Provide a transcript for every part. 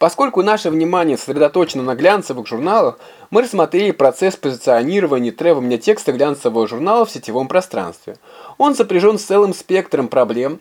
Поскольку наше внимание сосредоточено на глянцевых журналах, мы рассмотрели процесс позиционирования требования текста глянцевого журнала в сетевом пространстве. Он сопряжен с целым спектром проблем,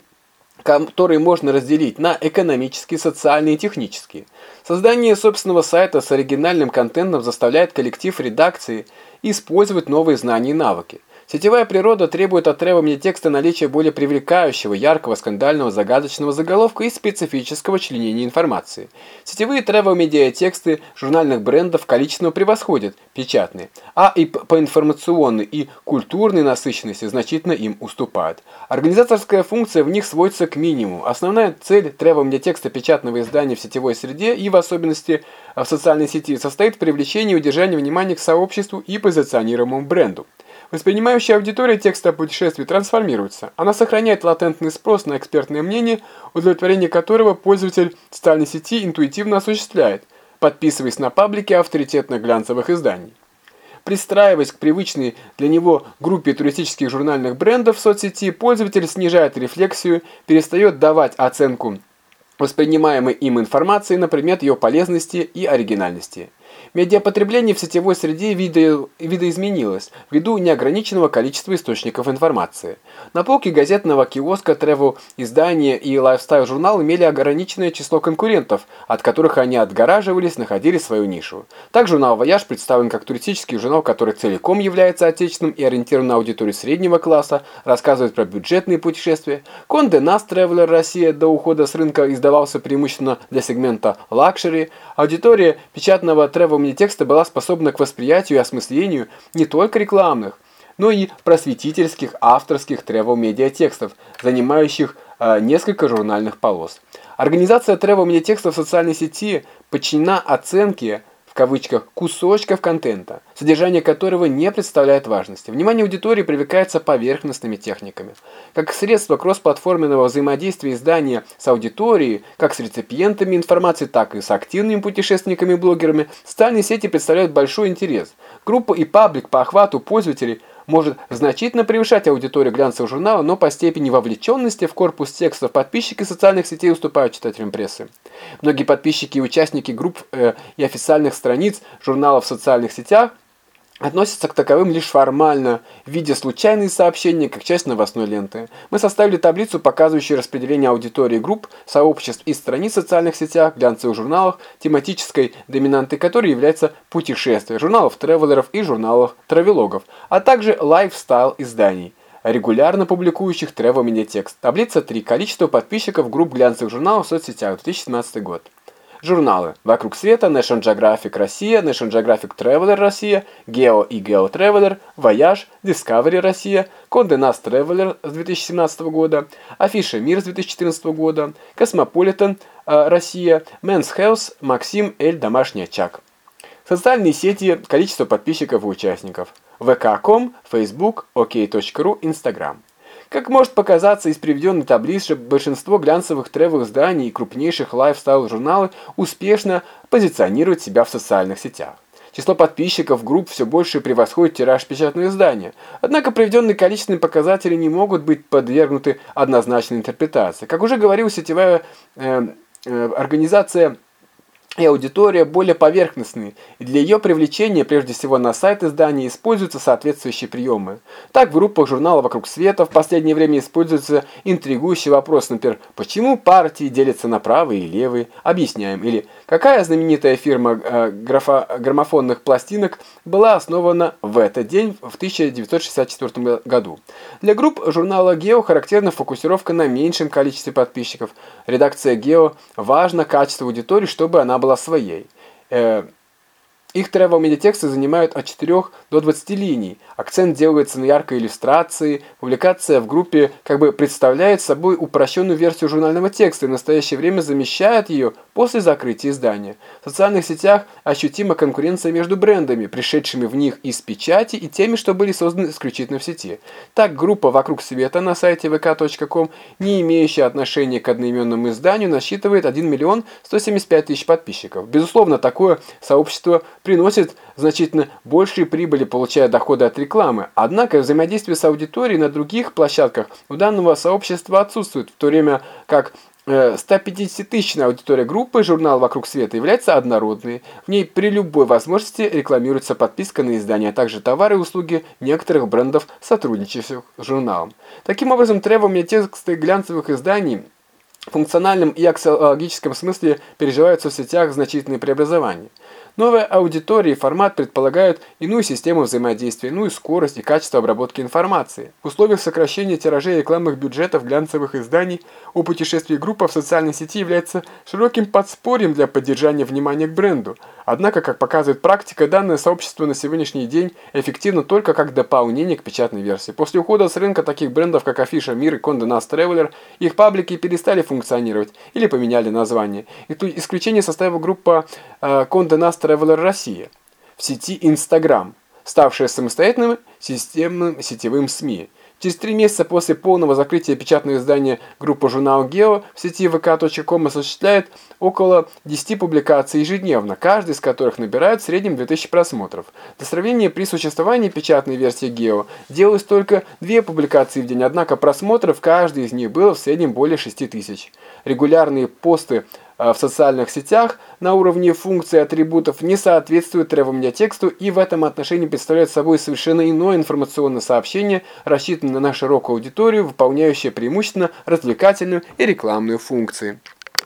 которые можно разделить на экономические, социальные и технические. Создание собственного сайта с оригинальным контентом заставляет коллектив редакции использовать новые знания и навыки. Сетевая природа требует от требования текста наличия более привлекающего, яркого, скандального, загадочного заголовка и специфического членения информации. Сетевые требования-медиатексты журнальных брендов количественно превосходят печатные, а и по информационной и культурной насыщенности значительно им уступают. Организаторская функция в них сводится к минимуму. Основная цель требования текста печатного издания в сетевой среде и в особенности в социальной сети состоит в привлечении и удержании внимания к сообществу и позиционируемому бренду. Воспринимающая аудитория текста о путешествии трансформируется. Она сохраняет латентный спрос на экспертное мнение, удовлетворение которого пользователь социальной сети интуитивно осуществляет, подписываясь на паблики авторитетных глянцевых изданий. Пристраиваясь к привычной для него группе туристических журнальных брендов в соцсети, пользователь снижает рефлексию, перестает давать оценку воспринимаемой им информации на предмет ее полезности и оригинальности. Медиапотребление в сетевой среде видо, видоизменилось ввиду неограниченного количества источников информации. На полке газетного киоска, тревел-издания и лайфстайл-журнал имели ограниченное число конкурентов, от которых они отгораживались, находили свою нишу. Так журнал «Вояж» представлен как туристический журнал, который целиком является отечественным и ориентирован на аудиторию среднего класса, рассказывает про бюджетные путешествия. Condé Nast Traveler Россия до ухода с рынка издавался преимущественно для сегмента лакшери. Аудитория печатного тревел-медиатекста была способна к восприятию и осмыслению не только рекламных, но и просветительских авторских тревел-медиатекстов, занимающих э, несколько журнальных полос. Организация тревел-медиатекстов в социальной сети подчинена оценке кавычках «кусочков контента», содержание которого не представляет важности. Внимание аудитории привлекается поверхностными техниками. Как средство кроссплатформенного взаимодействия издания с аудиторией, как с реципиентами информации, так и с активными путешественниками-блогерами, социальные сети представляют большой интерес. Группа и паблик по охвату пользователей – может значительно превышать аудиторию глянцевого журнала, но по степени вовлеченности в корпус текстов подписчики социальных сетей уступают читателям прессы. Многие подписчики и участники групп э, и официальных страниц журналов в социальных сетях относятся к таковым лишь формально, в виде случайных сообщений, как часть новостной ленты. Мы составили таблицу, показывающую распределение аудитории групп, сообществ и страниц в социальных сетях, глянцевых журналах, тематической доминантой которой является путешествия, журналов тревелеров и журналов травелогов, а также лайфстайл изданий регулярно публикующих тревел-медиатекст. Таблица 3. Количество подписчиков групп глянцевых журналов в соцсетях 2017 год. Журналы «Вокруг света», National Geographic Россия, National Geographic Traveler Россия, Geo и Geo Traveler, Вояж, Discovery Россия, Condé Nast Traveler с 2017 года, Афиша Мир с 2014 года, э, Россия, Men's Health, Maxim, Elle, Домашний очаг. Социальные сети, количество подписчиков и участников. vk.com, Facebook, ok.ru, Instagram. Как может показаться из приведенной таблицы, большинство глянцевых тревел изданий и крупнейших лайфстайл-журналов успешно позиционируют себя в социальных сетях. Число подписчиков групп все больше превосходит тираж печатного издания. Однако приведенные количественные показатели не могут быть подвергнуты однозначной интерпретации. Как уже говорил, сетевая э, э, организация и аудитория более поверхностные, и для ее привлечения, прежде всего на сайт издания, используются соответствующие приемы. Так в группах журнала «Вокруг света» в последнее время используется интригующий вопрос, например, почему партии делятся на правые и левые, объясняем, или какая знаменитая фирма э, графа, граммофонных пластинок была основана в этот день в 1964 году. Для групп журнала «Гео» характерна фокусировка на меньшем количестве подписчиков. Редакция «Гео» важно качество аудитории, чтобы она была своей. Э, их travel-медиатексты занимают от 4 до 20 линий. Акцент делается на яркой иллюстрации. Публикация в группе как бы представляет собой упрощенную версию журнального текста и в настоящее время замещает ее после закрытия издания. В социальных сетях ощутима конкуренция между брендами, пришедшими в них из печати, и теми, что были созданы исключительно в сети. Так, группа «Вокруг света» на сайте vk.com, не имеющая отношения к одноименному изданию, насчитывает 1 миллион 175 тысяч подписчиков. Безусловно, такое сообщество – приносит значительно большие прибыли, получая доходы от рекламы. Однако взаимодействие с аудиторией на других площадках у данного сообщества отсутствует, в то время как 150-тысячная аудитория группы «Журнал «Вокруг света» является однородной. В ней при любой возможности рекламируется подписка на издание, а также товары и услуги некоторых брендов, сотрудничающих с журналом. Таким образом, требования тексты глянцевых изданий в функциональном и аксиологическом смысле переживают в соцсетях значительные преобразования. Новая аудитория и формат предполагают иную систему взаимодействия, иную скорость и качество обработки информации. В условиях сокращения тиражей рекламных бюджетов глянцевых изданий о путешествии группа в социальной сети является широким подспорьем для поддержания внимания к бренду. Однако, как показывает практика, данное сообщество на сегодняшний день эффективно только как дополнение к печатной версии. После ухода с рынка таких брендов, как Афиша Мир и Condé Nast Traveler, их паблики перестали функционировать или поменяли название. Исключение составила группа э, Condé Nast Traveler Россия в сети Instagram, ставшая самостоятельным системным сетевым СМИ. Через три месяца после полного закрытия печатного издания группа журнал «Гео» в сети vk.com осуществляет около 10 публикаций ежедневно, каждый из которых набирает в среднем 2000 просмотров. Для сравнения, при существовании печатной версии «Гео» делалось только две публикации в день, однако просмотров каждой из них было в среднем более 6000. Регулярные посты в социальных сетях на уровне функций атрибутов не соответствует требованию тексту и в этом отношении представляет собой совершенно иное информационное сообщение, рассчитанное на широкую аудиторию, выполняющее преимущественно развлекательную и рекламную функции.